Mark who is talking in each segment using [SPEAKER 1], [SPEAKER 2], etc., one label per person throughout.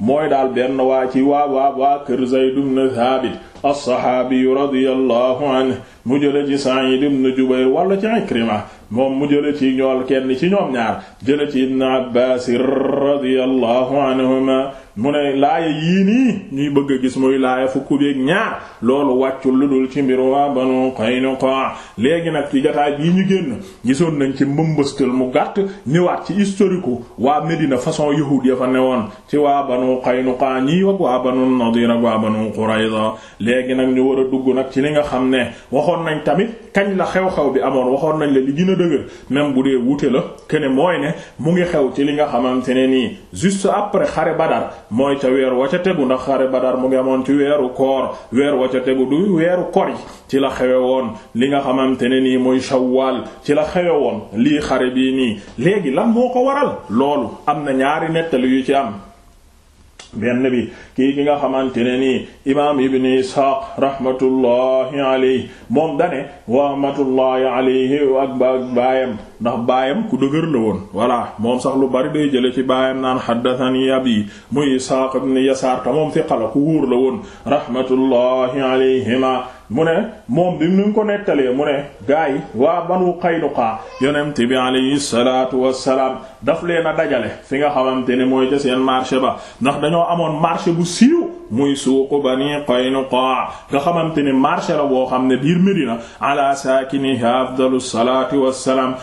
[SPEAKER 1] mooy daal benn waa ci waa waa waa kër Zayd ibn Thabit as-saxaabiyu radiyallahu anhu mu jële ci Sa'id ibn Jubayr wala ci Ikrima moom mu jële ci ñool kenn ci ñoom ñaar jële ci Ibn Abbaas radiyallahu anhuma mu ne laaya yii nii ñuy bëgg a gis muy laaya fukk beek ñaar loolu wàccul lu dul ci mbiru waa Banu Qaynuqa léegi nag ci jotaay bii ñu génn gisoon nañ ci mbëmbëstal mu gàtt ñëwaat ci historique waa Medina façon yahuud ya fa newoon ci waa Banu Qaynuqa ñii ak waa Banu Nadir ak waa Banu Qurayza léegi nag ñu war a dugg nag ci li nga xam ne waxoon nañ tamit kañ la xew-xew bi amoon waxoon nañ la li gën a dëgër même bu dee wuute la kene mooy ne mu ngi xew ci li nga xamante ne nii juste après xare Badar mooy ca weer wa ca tegu ndax xare Badar mu ngi amoon ci weeru koor weer wa ca tegu du weeru kor yi ci la xewe woon li nga xamante ne nii mooy shawwal ci la xewe woon lii xare bii nii léegi lan moo ko waral loolu am na ñaari nettali yu ci am benn bi kii ki nga xamante ne nii imaam ibn isxaaq rahmatullahi alayhi moom dane wa rahmatullahi alayhi ak baayam ndax baayam ku dëgër la woon voilà moom sax lu bari day jële ci baayam naan xaddathani abi muy Isaaq ibn Yasaar ta moom fiqa la ku wóor la woon rahmatullahi alayhima mu ne moom bi mu ko nettalee mu ne gaa yi waa banu Qaynuqa yonent bi alayhi salaatu wassalaam daf leen a dajale fi nga xamante ne mooy ca seen marché ba ndax dañoo amoon marché bu siiw muy suuqu bani Qaynuqa nga xamante ne marché la boo xam ne biir Medina ala saakiniha afdalu salaatu wassalaam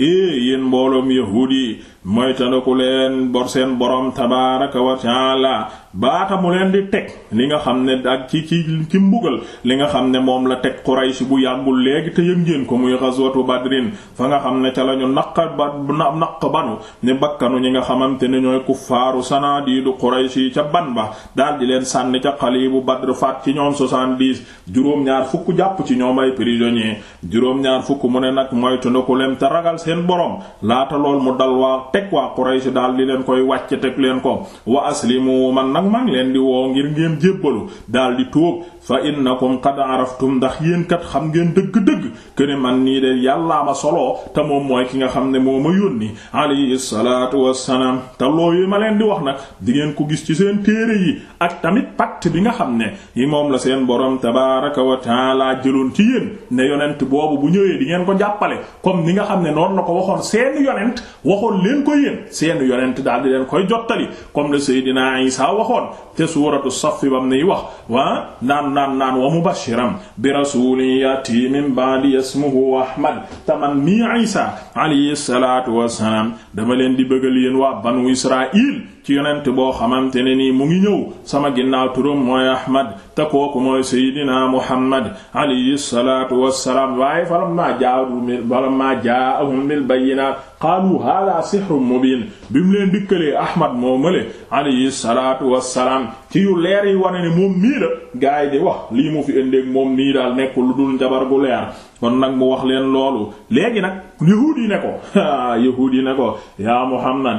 [SPEAKER 1] ee yéen mbooloom yahuud yi mooy tanaku leen bor seen borom tabaaraka wa taala baata mu leen di teg li nga xam ne ak ci ci ci mbugal li nga xam ne moom la teg Quraysh bu yàggul léegi te yëg ngeen ko muy ghazwatu Badrin fa nga xam ne ca la ñu naq ba naq banu ne bakkanu ñi nga xamante ne ñooy kuffaaru sanadiidu Quraysh yi ca ban ba daal di leen sànni ca xali bu Badr faat ci ñoom 70 juróom-ñaar fukk jàpp ci ñoom ay prisonniers juróom-ñaar fukk mu ne nag moytu na ko leen te ragal seen borom laata lool mu dal waa teg waa Quraysh daal di leen koy wàcce teg leen ko wa aslimu man nag maa ngi leen di woo ngir ngeen jébbalu daal di tuub fa innakum qad araftum ndax yéen kat xam ngeen dëgg-dëgg kene man nii de yàllaa ma soloo te moom mooy ki nga xam ne moo ma yónni alayhi salaatu wassalaam te looyu ma leen di wax nag di ngeen ko gis ci seen téere yi ak tamit pacte bi nga xam ne yi moom la seen borom tabaaraka wa taala jëloon ci yéen ne yonent boobu bu ñëwee di ngeen ko jàppale comme ni nga xam ne noonu la ko waxoon seen yonent waxoon leen ko yéen seen yonent daal di leen koy jottali comme le Seydina Isa waxoon te suuratu Saff bam nay wax waa naan naan naan wa mubashiran bi rasulin yati min ba'di ismuhu Ahmad taman mi Isa alayhi salaatu wassalaam dama leen di bëggal yéen waa banu Israil ci yonent boo xamante ne nii mu ngi ñëw sama ginnaaw turam mooy ahmad te kooku mooy seydina muhammad alayhi salaatu wassalaam waaye falammaa jaa'ahum falammaa jaa'ahum bil bayyinaat qaalu haadaa sihrun mubiin bi mu leen dikkalee ahmad moo mële alayhi salaatu wassalaam ci yu leer yi wane ne moom mii la gaa yi di wax lii mu fi ëndeeg moom nii daal nekkul lu dul njabar gu leer kon nag mu wax leen loolu léegi nag yahuud yi ne ko yahuud yi ne ko yaa muhammad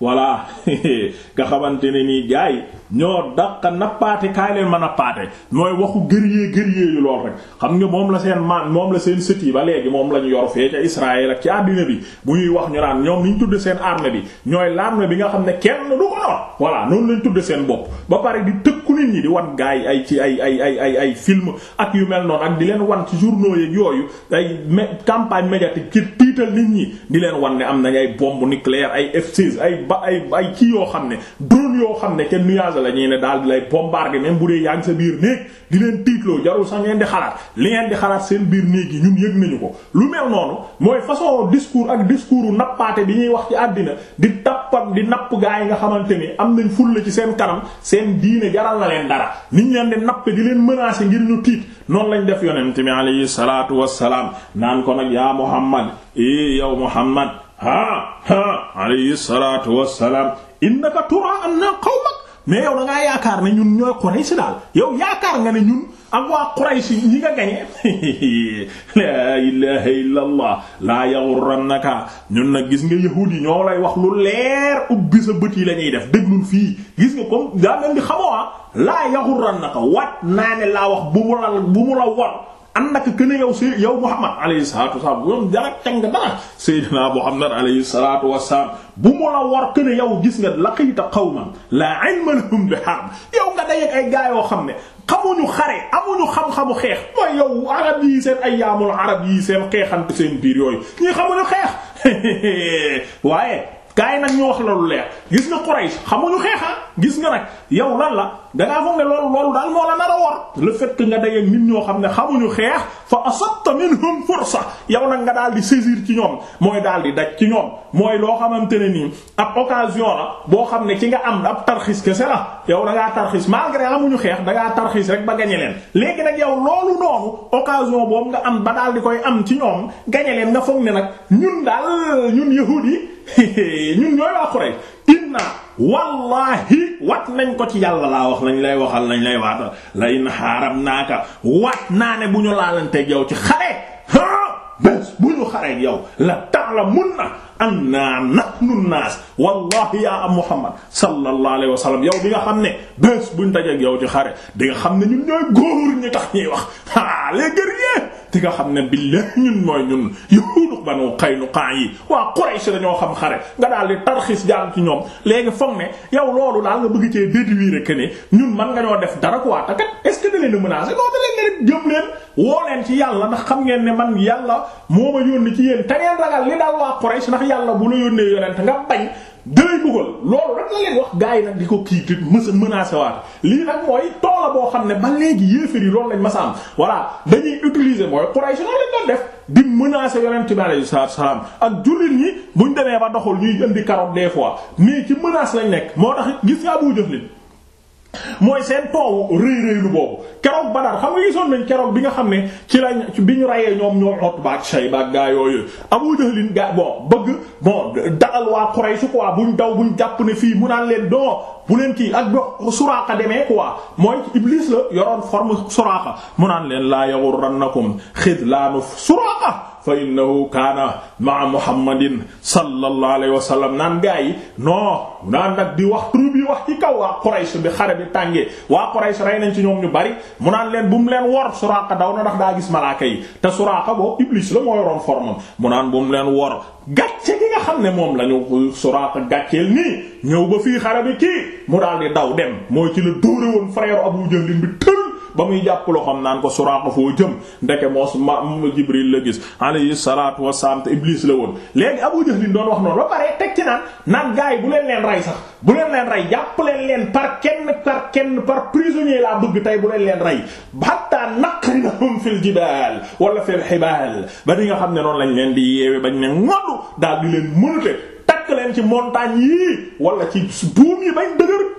[SPEAKER 1] voilà nga xamante ne nii gars yi ñoo daq nappaate kaay leen ma nappaate mooy waxu guerrier guerrier yu lool rek xam nga moom la seen maan moom la seen sët yi ba léegi moom la ñu yor fee ca Israël ak ci àddina bi bu ñuy wax ñu naan ñoom ni ñu tudde seen armée bi ñooy l'armée bi nga xam ne kenn du ko noonu voilà noonu lañ tudde seen bopp ba pare di tëkku nit ñi di wan gars yi ay ci ay ay ay ay ay film ak yu mel noonu ak di leen wan ci journaux yeeg yooyu ay campagne médiatique ci tiital nit ñi di leen wan ne am nañ ay bombe nucléaire ay F-16 ay ba ay ay kii yoo xam ne drone yoo xam ne ca nuage la ñuy ne daal di lay bombarder même bu dee yaa ngi sa biir néeg di leen tiitloo jarul sax ngeen di xalaat li ngeen di xalaat seen biir néeg yi ñun yëg nañu ko lu mel noonu mooy façon discours ak discours u nappaate bi ñuy wax ci àddina di tappat di napp gaa yi nga xamante ni am nañ fulla ci seen kanam seen diine jaral na leen dara niñ leen di nappe di leen menacer ngir ñu tiit noonu lañ def yonent mi alayhi salaatu wassalaam naan ko nag yaa muhammad i yow muhammad ha ha alayhi salaatu wassalaam innaka tura anna qawmak mais yow da ngaa yaakaar ne ñun ñooy Quraysh daal yow yaakaar nga ne ñun ak waa Quraysh ñi nga gañe laa ilaha illa allah laa yaghurrannaka ñun nag gis nga yahuud yi ñoo lay wax lu leer ubbi sa bët yi la ñuy def déglul fii gis nga comme daa mel ni xamoo ah. laa yaxurrannaka wat naa ne laa wax bu mu la bu mu la war ànd ak gën a yow si yow Muhammad alayhi salaatu wasalaam bu doon jarak càng dara Seydina Muhammad alayhi salaatu wasalaam bu mu la war gën a yow gis nga laqiita qawman laa ilma lahum bi harb yow nga dajeek ay gaa yoo xam ne xamuñu xare amuñu xam-xamu xeex mooy yow arab yi seen ayyaamul arab yi seen xeexante seen biir yooyu ñii xamuñu xeex waaye gaa yi nag ñu wax la lu leer gis nga Quraysh xamuñu xeexa ah. gis nga nag yow lan la dangaa foog ne loolu loolu daal moo la nar a war le fait que nga dajeeg nit ñoo xam ne xamuñu xeex fa asatta minhum fursa yow nag nga daal di saisir ci ñoom mooy daal di daj ci ñoom mooy loo xamante ne nii ab occasion la boo xam ne ci nga am ab tarxis kese la yow da ngaa tarxis malgré amuñu xeex da ngaa tarxis rek ba gañe leen léegi nag yow loolu noonu occasion boobu nga am ba daal di koy am ci ñoom gañe leen nga foog ne nag ñun daal ñun yahuud yi ñun ñooy waa Quraysh inna wallahi wat nañ ko ci yàlla laa wax lañ lay waxal lañ lay waata la in xaaram naaka wat naa ne bu ñu laalanteeg yow ci xare bés bu ñu xareeg yow la ta'lamunna anna nahnu naas wallahi ya am muhammad sallallahu alayhi wa sallam yow bi nga xam ne bés buñ dajeeg yow ci xare di nga xam ne ñun ñooy góor ñi tax ñuy wax ah les guerriers ti nga xam ne billahi ñun mooy ñun yahuudu banu Qaynuqa yi waa Quraysh dañoo xam xare nga daal di tarxis jàll ci ñoom léegi foog ne yow loolu daal nga bëgg cee déduire que ne ñun man nga ñoo def dara quoi takat est-ce que da leen a menacé non da leen rek jëm leen woo leen ci yàlla ndax xam ngeen ne man yàlla moo ma yónni ci yéen te ngeen ragal li daal waa Quraysh ndax yàlla bu la yónnee yonent nga bañ dalay dugal loolu rek la leen wax gars yi nag di ko kii te mës a menacé waat lii nag mooy toola boo xam ne ba léegi yéefar yi loolu lañ mës a am voilà dañuy utiliser mooy Quraysh loolu lañ doon def di menacer yonent bi alayhi salaam ak jullit ñi buñ demee ba doxul ñuy indi carotte des fois mais ci menace lañ nekk moo tax gis nga Abu Jahl mooy seen toowu rëy rëylu boobu keroog Badar xam nga gisoon nañ keroog bi nga xam ne ci lañ bi ñu rayee ñoom ñoom Utba ak Shayba ak gaa yooyu Abu Jahlin gaa bon bëgg bon dalal waa Quraysh quoi buñ daw buñ jàpp ne fii mu naan leen doo bu leen kii ak do Suraaqa demee quoi mooy Iblis la yoroon forme Suraaqa mu naan leen laa yaghurrannakum xidlaanu Suraaqa fa innahu kaana maa muhammadin sallallahu alayhi wa sallam naan gaa yi non naan nag di wax tur bi wax ci kaw waa Quraysh bi xare bi tàngee waa Quraysh rey nañ ci ñoom ñu bari mu naan leen bu mu leen wor Suraaqa daw na ndax daa gis malaaka yi te Suraaqa boo Iblis la moo yoroon formam mu naan bu mu leen wor gàcce gi nga xam ne moom la ñu Suraaqa gàcceel nii ñëw ba fii xare bi kii mu daal di daw dem mooy ci la dóore woon frère Abu Jahl bi ba muy jàpp loxoom naan ko Suraaqa foo jëm ndeke moos ma Jibril la gis alayhi salaatu wassalaam te Iblis la woon léegi Abu Jahl doon wax noonu ba pare teg ci naan naan gars yi bu leen leen rey sax bu leen leen rey jàpp leen leen par kenn par kenn par prisonnier laa bëgg tey bu leen leen rey hatta naqrinahum fil jibaal wala fil hibaal ba di nga xam ne noonu lañ leen di yeewe bañ ne ngoddu daal di leen mënute takk leen ci montagne yii wala ci buum yi bañ dëgër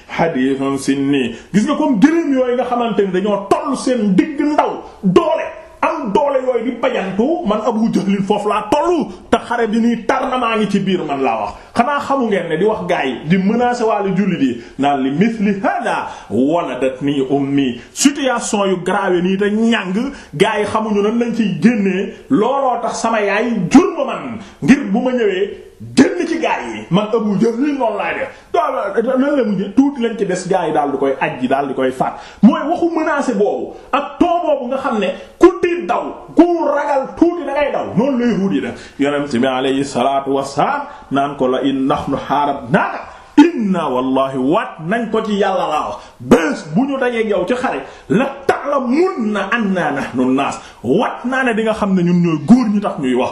[SPEAKER 1] hadithun sinni gis nga comme gëléem yooyu nga xamante ni dañoo toll seen digg ndaw doole am doole yooyu di bajantu man Abu Jahlin foofu laa tollu te xare bi nii tar na maa ngi ci biir man laa wax xanaa xamu ngeen ne di wax gaa yi di menacer waale jullit yi naan li misli hada waladat nii ummi situation yu grave nii te ñàng gaa yi xamuñu nan lañ ciy génnee looloo tax sama yaay jur ma man ngir bu ma ñëwee génn ci gaa yi man Abu Jahlin noonu laay def nan la mujjee tuuti lañ ci des gars yi daal di koy ajji daal di koy faat mooy waxu menacé boobu ak too boobu nga xam ne ku tiit daw ku ragal tuuti da ngay daw noonu lay ruudi da yonent bi alayhi salaatu wassalaam naan ko la in nahnu harabnaaka inna wallahi waat nañ ko ci yàlla laa wax bés bu ñu dajeeg yow ci xare la ta'lamunna anna nahnu naas waat naa ne di nga xam ne ñun ñooy góor ñu tax ñuy wax